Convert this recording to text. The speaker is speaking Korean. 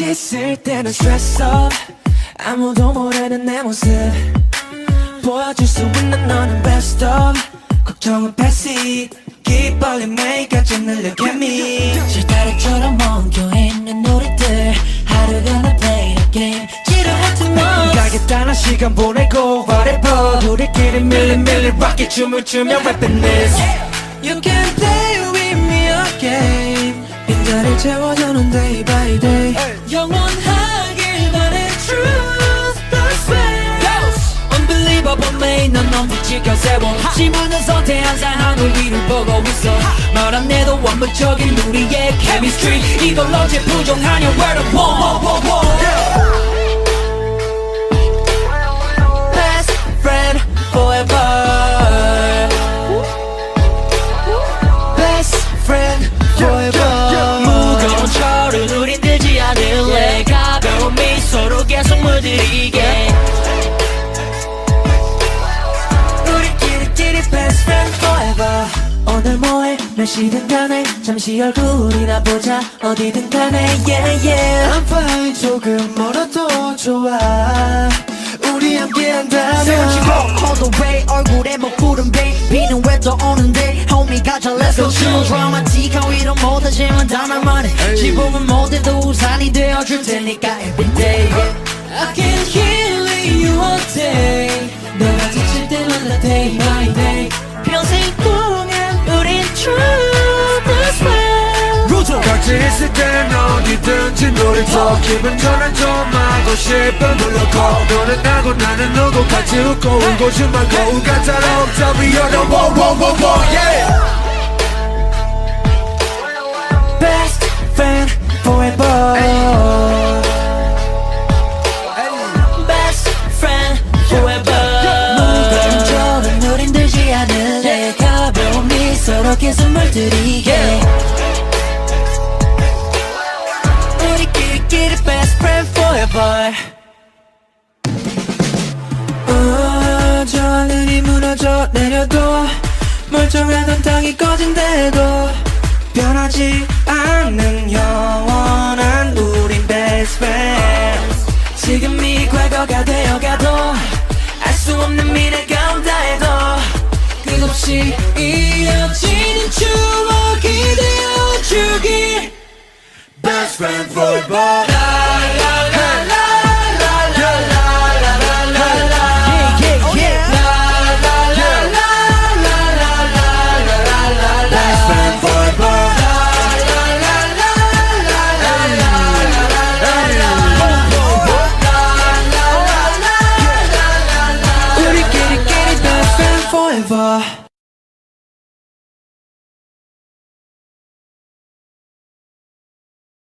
같이 있을 때는 stress up 아무도 모르는 내 모습 보여줄 수 있는 너는 best of 걱정은 make up 좀 늘려 me 실타래처럼 멈춰있는 노래들 하루가 나 play the game 지루했지만 가겠다는 시간 보내고 whatever 우리끼리 밀린 밀린 rocket 춤을 추며 rapping this You can play with me again 빈자리를 채워주는 day by day. 영원하길 바래 truth that's way Unbelievable me 넌 너무 지켜세워. 지문은 선택 항상 하늘 위를 보고 있어. 말안 해도 완벽적인 우리의 chemistry. 이걸 언제 부정하냐 where the one, 물들이게. 우리끼리끼리 best friend forever. 오늘 뭐해? 몇 시든 간에. 잠시 얼굴이나 보자. 어디든 간에. Yeah yeah. I'm fine. 조금 멀어도 좋아. 우리 함께 한다면. 세우치고 all the way 얼굴에 먹구름 배 비는 왜 또 오는데? Homie 가자 let's go. Chill 드라마틱한 위로 못하지만 단 한마디 지붕은 못해도 우산이 되어줄 테니까 everyday yeah. 있을 땐 어디든지 놀이터. 기분 전환 좀 하고 싶어 물러고 너는 나고 나는 너고 같이 웃고 울고 춤만 거울 같아라 옥탑 위어도 wow wow wow wow yeah. Best friend forever. Best friend forever. 우린 들지 않을래 가벼운 미소로 계속 물들이게 friend forever 어, 저 하늘이 무너져 내려도 멀쩡하던 땅이 꺼진대도 변하지 않는 영원한 우린 best friends. 지금이 과거가 되어가도 알 수 없는 미래가 온다 해도 끝없이 이어지는 추억이 되어주길. best friend forever. 우